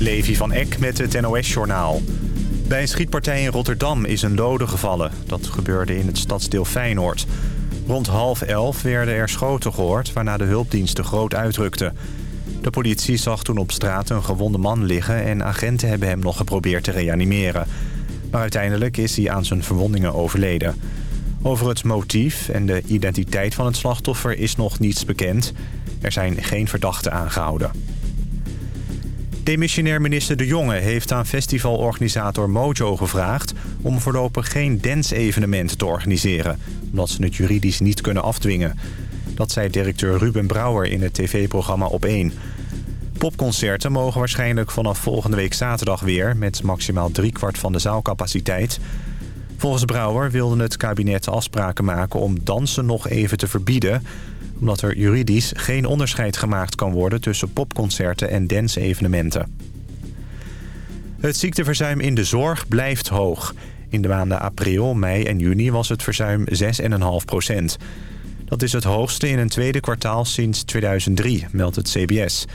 Levi van Eck met het NOS-journaal. Bij een schietpartij in Rotterdam is een dode gevallen. Dat gebeurde in het stadsdeel Feyenoord. Rond half elf werden er schoten gehoord... waarna de hulpdiensten groot uitrukten. De politie zag toen op straat een gewonde man liggen... en agenten hebben hem nog geprobeerd te reanimeren. Maar uiteindelijk is hij aan zijn verwondingen overleden. Over het motief en de identiteit van het slachtoffer is nog niets bekend. Er zijn geen verdachten aangehouden. Demissionair minister De Jonge heeft aan festivalorganisator Mojo gevraagd... om voorlopig geen dance-evenementen te organiseren... omdat ze het juridisch niet kunnen afdwingen. Dat zei directeur Ruben Brouwer in het tv-programma Op1. Popconcerten mogen waarschijnlijk vanaf volgende week zaterdag weer... met maximaal driekwart van de zaalcapaciteit. Volgens Brouwer wilde het kabinet afspraken maken om dansen nog even te verbieden omdat er juridisch geen onderscheid gemaakt kan worden... tussen popconcerten en dance-evenementen. Het ziekteverzuim in de zorg blijft hoog. In de maanden april, mei en juni was het verzuim 6,5 procent. Dat is het hoogste in een tweede kwartaal sinds 2003, meldt het CBS.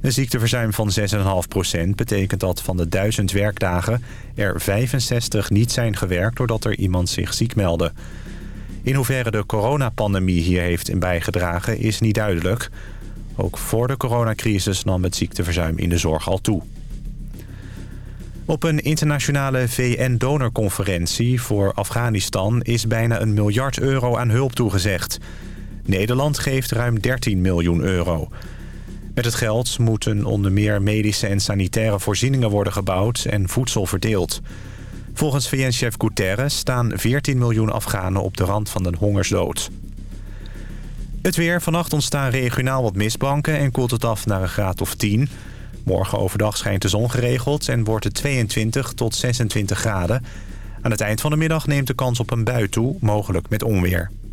Een ziekteverzuim van 6,5 procent betekent dat van de 1000 werkdagen... er 65 niet zijn gewerkt doordat er iemand zich ziek meldde. In hoeverre de coronapandemie hier heeft bijgedragen is niet duidelijk. Ook voor de coronacrisis nam het ziekteverzuim in de zorg al toe. Op een internationale VN-donorconferentie voor Afghanistan... is bijna een miljard euro aan hulp toegezegd. Nederland geeft ruim 13 miljoen euro. Met het geld moeten onder meer medische en sanitaire voorzieningen worden gebouwd... en voedsel verdeeld. Volgens VN-chef Guterres staan 14 miljoen Afghanen op de rand van de hongersdood. Het weer. Vannacht ontstaan regionaal wat mistbanken en koelt het af naar een graad of 10. Morgen overdag schijnt de zon geregeld en wordt het 22 tot 26 graden. Aan het eind van de middag neemt de kans op een bui toe, mogelijk met onweer.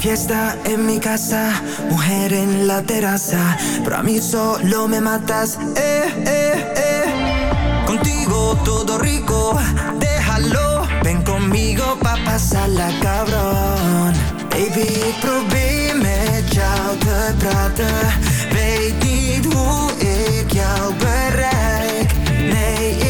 Fiesta en mi casa, mujer en la terraza, pero a mí solo me matas, eh, eh, eh. Contigo todo rico Ven conmigo pa' pasarla cabrón Baby, probeer met jou te praten Weet niet hoe ik jou bereik Nee,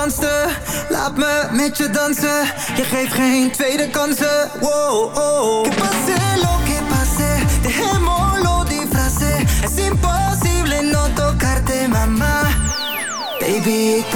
Laat me met je dansen. Je geeft geen tweede kansen. Wow, oh. Que pase lo que pase. Dejémoslo disfrace. Es imposible no tocarte, mama Baby, ik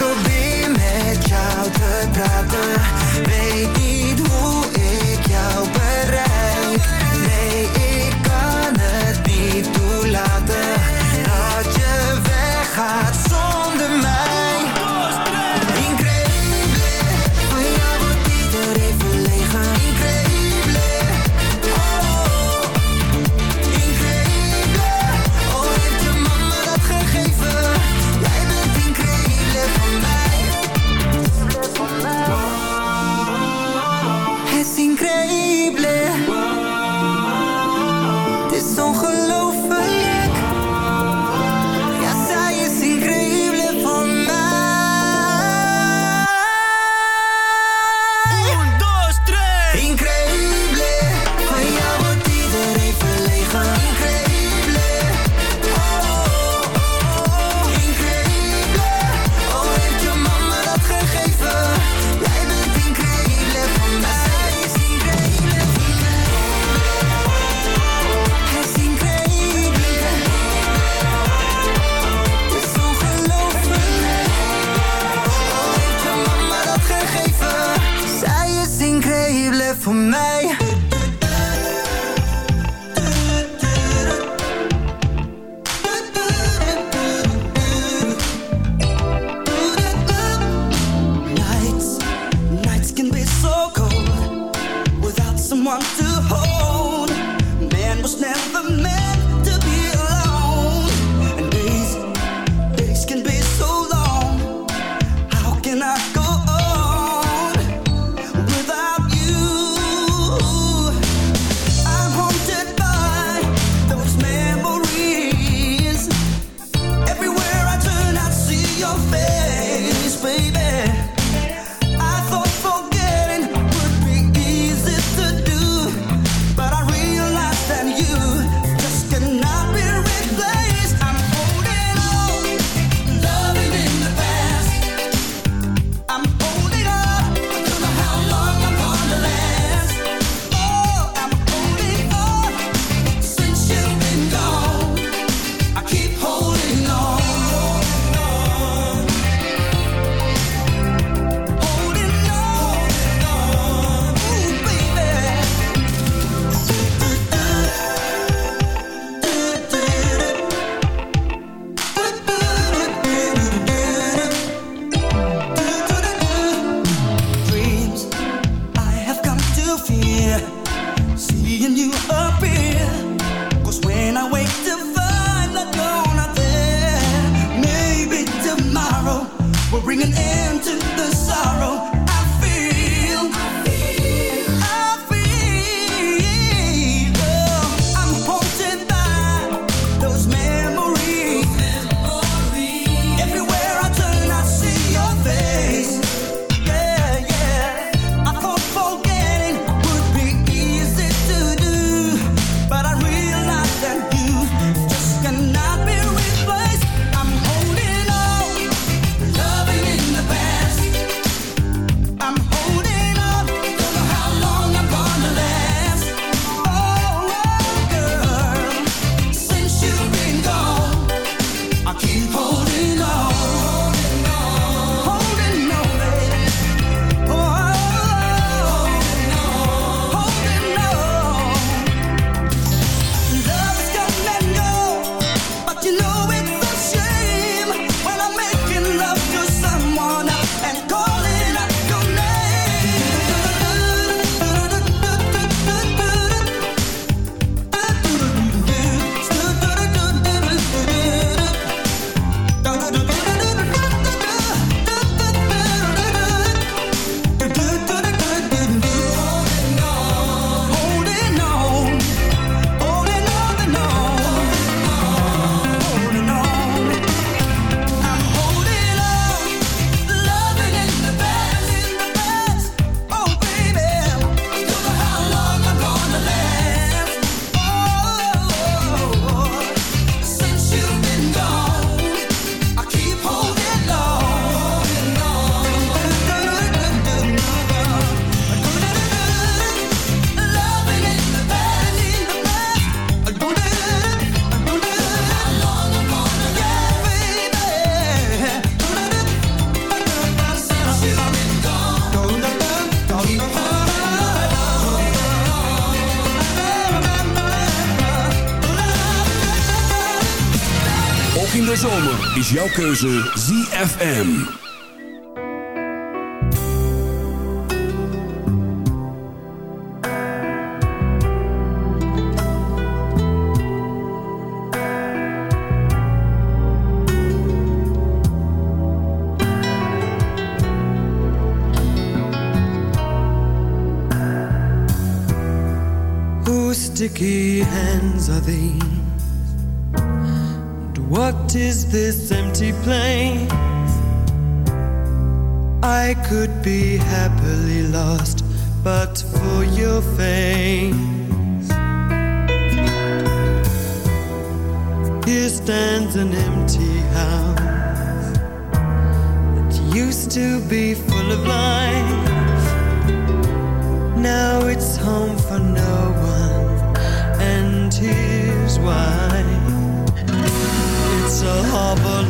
jouw keuze ZFM. Here stands an empty house that used to be full of life. Now it's home for no one, and here's why it's a harbor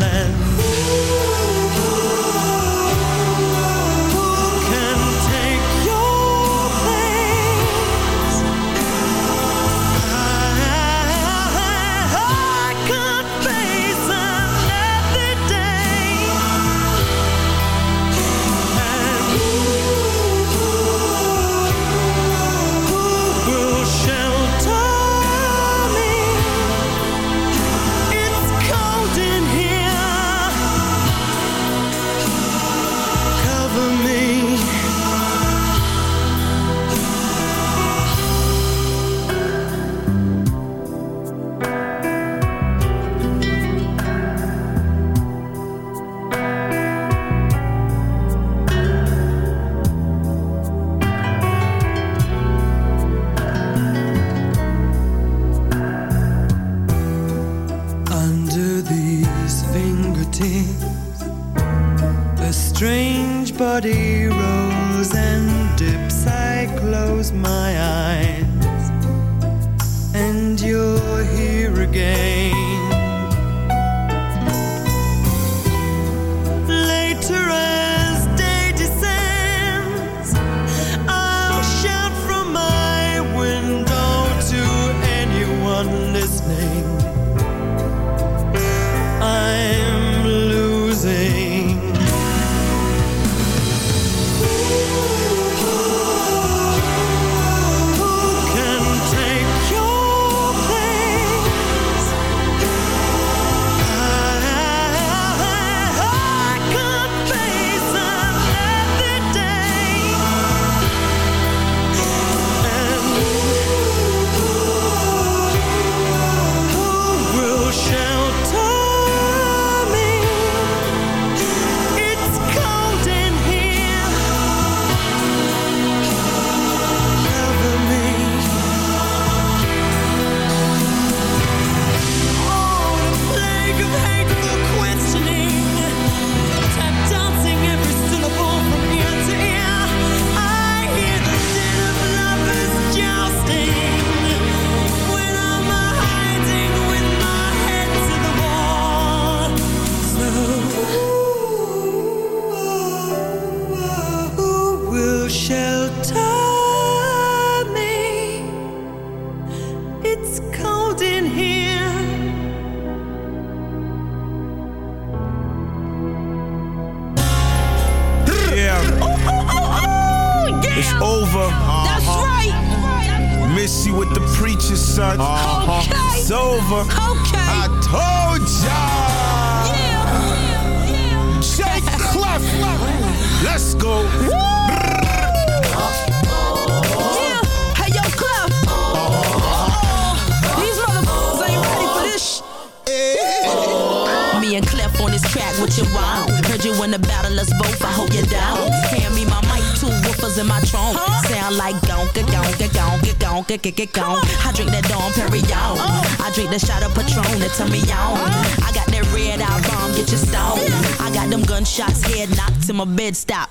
drink that Dom Perignon. I drink that shot of Patron that turn me on. I got that red eye bomb, get your stone. I got them gunshots, head knocked till my bed stop.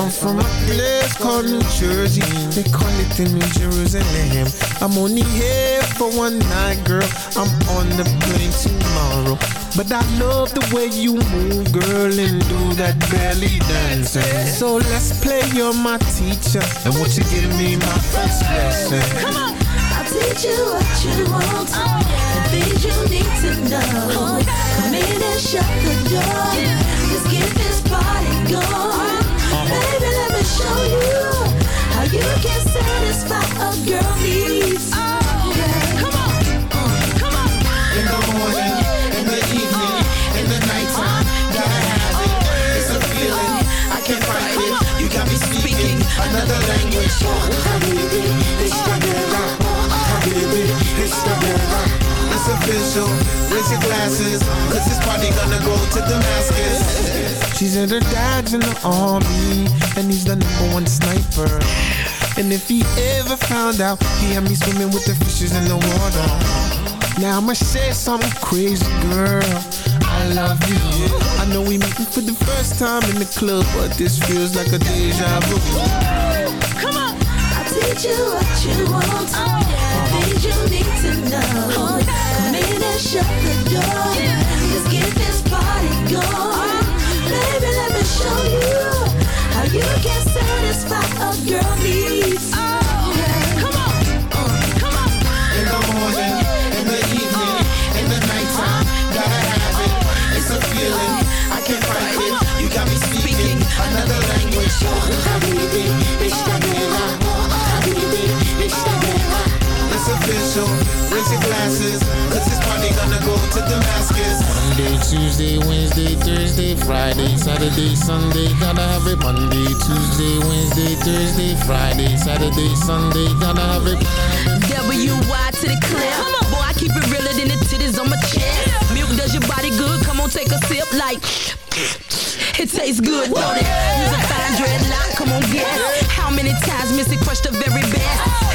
I'm from a place called New Jersey. They call it the New Jerusalem. I'm only here for one night, girl. I'm on the plane tomorrow. But I love the way you move, girl, and do that belly dancing. So let's play, you're my teacher. And won't you give me my first lesson? Come on. Teach you what you want. Things you need to know. Oh, yeah. shut the door. Let's get this party going. Baby, let me show you how you can satisfy a girl raise your glasses, cause this party gonna go to Damascus. She said her dad's in the army, and he's the number one sniper. And if he ever found out, he had me swimming with the fishes in the water. Now I'ma say something crazy, girl. I love you. I know we meeting for the first time in the club, but this feels like a deja vu. Come on. I'll teach you what you want. The things you need to know. And shut the door. Let's get this party going. Baby, let me show you how you can satisfy a girl needs. Tuesday, Wednesday, Thursday, Friday, Saturday, Sunday, gotta have it. Monday, Tuesday, Wednesday, Thursday, Friday, Saturday, Sunday, gotta have it. W-Y to the clip. Come on, boy, I keep it realer than the titties on my chest. Milk does your body good. Come on, take a sip like. It tastes good, don't it? Use a fine dreadlock, come on, guess. How many times Missy crushed the very best?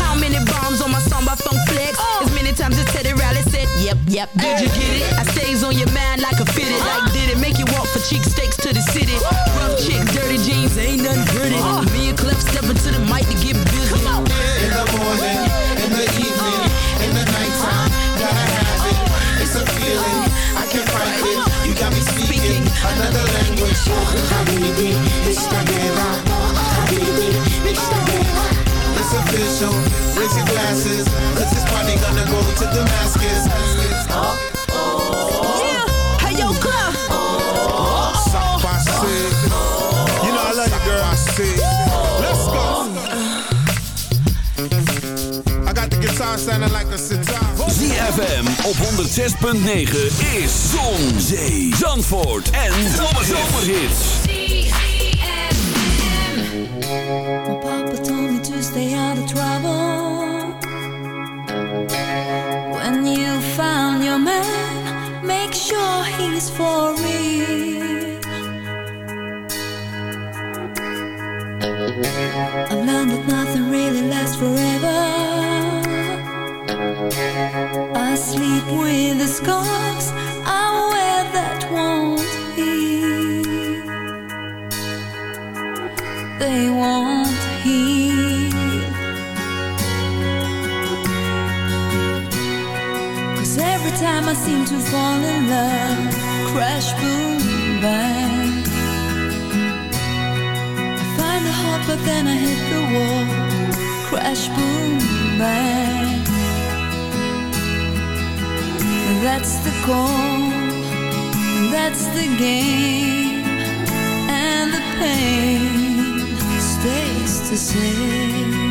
As many times as Teddy Riley said, yep, yep, did you get it? I stays on your mind like a fitted. Like, did it make you walk for cheek steaks to the city? Rough chick, dirty jeans, ain't nothing pretty. Me and Clef stepping to the mic to get busy. Come on. In the morning, in the evening, in the nighttime, gotta have it. It's a feeling, I can't fight it. You got me speaking another language. Habibi, it's guerra. Habibi, it's guerra. It's official, raise your glasses, cause this go to Damascus. Yeah, hey yo, Clef. You know I love you, girl. Let's go. I got the guitar sounding like a sitar. ZFM op 106.9 is Zon, Zee, Zandvoort en Zomerhits. For real. I've learned that nothing really lasts forever. I sleep with the scars I wear that won't heal. They won't heal. Cause every time I seem to fall in love, crash, boom, bang. I find a heart, but then I hit the wall, crash, boom, bang. That's the goal, that's the game, and the pain stays the same.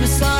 Not to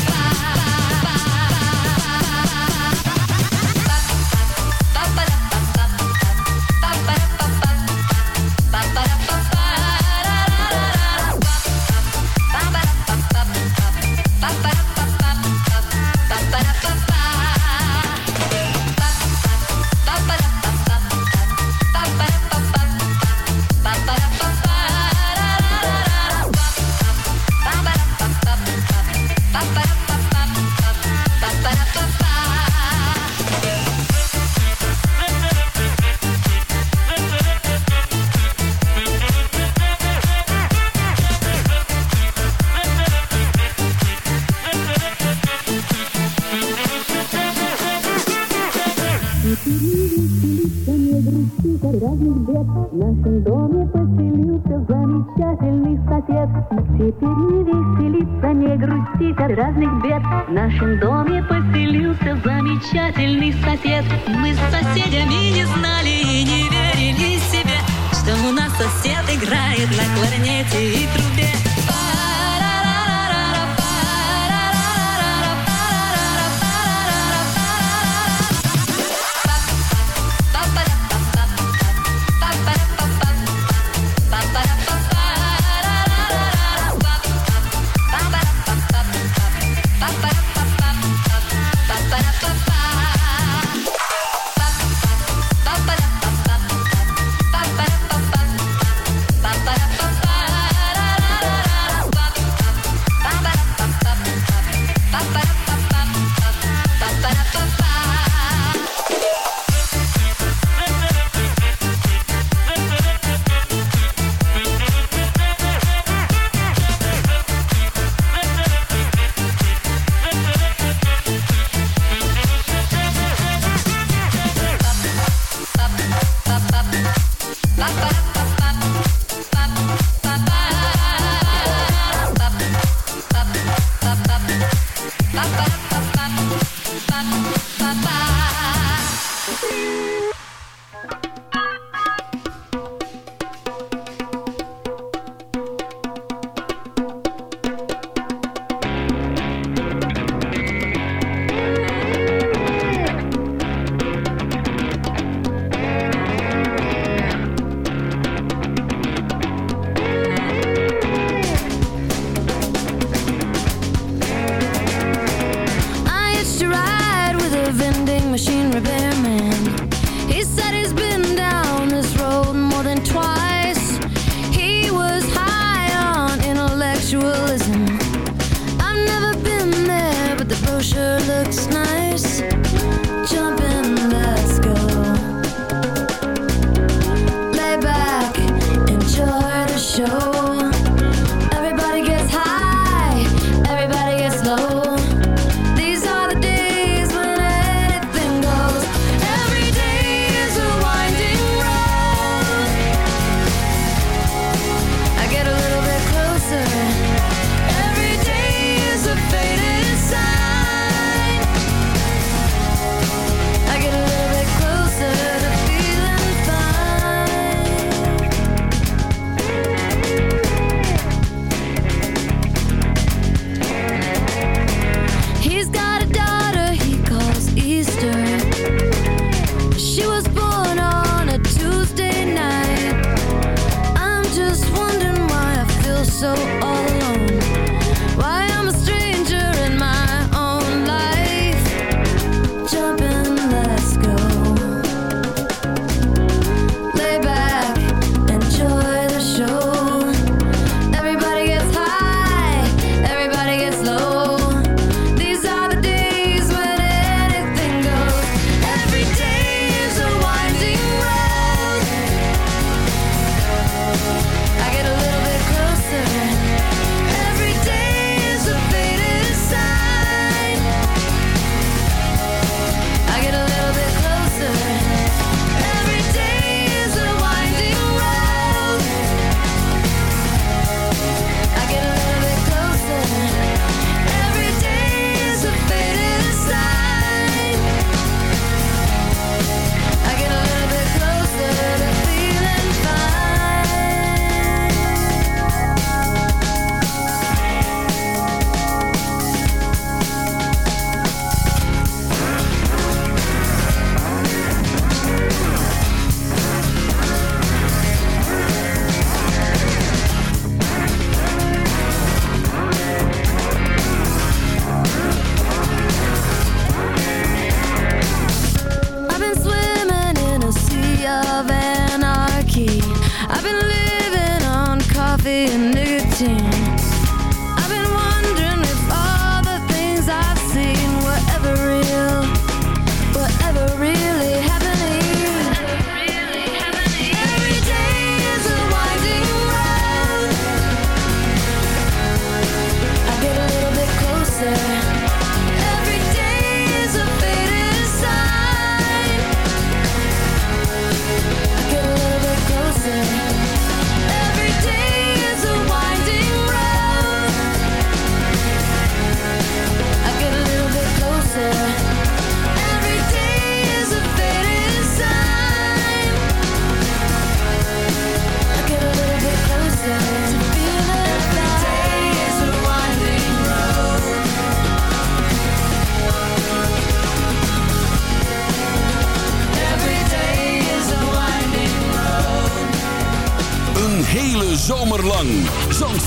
Не кури, не грусти от разных бед. В нашем доме поселился замечательный сосед. Теперь не веселиться, не грустить от разных бед. В нашем доме поселился замечательный сосед. Мы с соседями не знали и не верили себе, что у нас сосед играет на кларнете и трубе.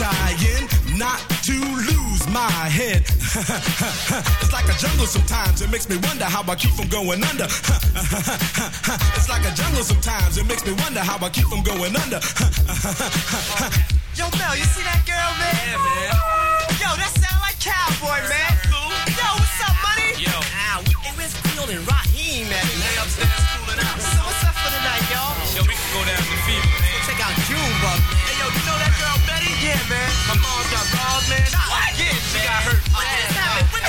I'm trying not to lose my head. it's like a jungle sometimes. It makes me wonder how I keep from going under. it's like a jungle sometimes. It makes me wonder how I keep from going under. Yo, Mel, you see that girl, man? Yeah, man. Yo, that sound like cowboy, man. Yo, what's up, money? Yo. Ah, hey, where's Field and Raheem at, man? They upstairs cooling out. So what's up for the night, y'all? Yo, we can go down man. My mom got robbed, man. What? Yeah, she got hurt. What just happened?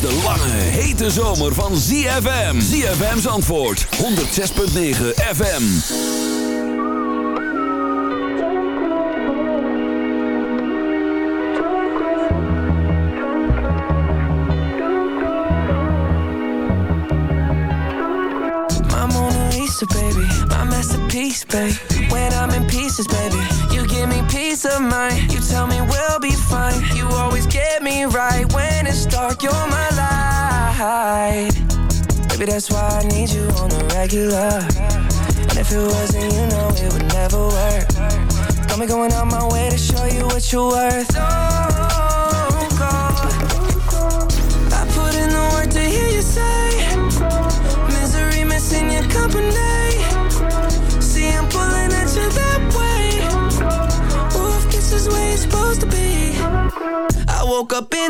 De lange, hete zomer van ZFM. ZFM's antwoord, 106.9 FM. My Mona Lisa, baby, my masterpiece, baby. When I'm in pieces, baby, you give me peace of mind. You dark. You're my light. Baby, that's why I need you on the regular. And if it wasn't, you know it would never work. Got me going out my way to show you what you're worth. Don't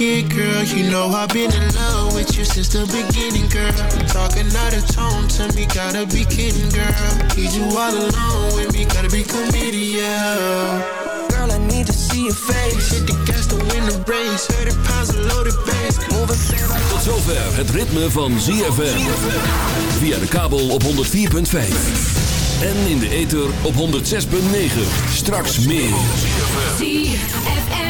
get, girl? You know I've been in love with you since the beginning, girl. Talking out of tone to me, gotta be kidding, girl. Need you all alone with me, gotta be committed, yeah. Girl, I need to see your face. Hit the gas to win the race. 30 pounds of loaded bass. Moving fast. Tot zover het ritme van ZFM. Via de kabel op 104.5. En in de ether op 106.9. Straks meer. ZFM.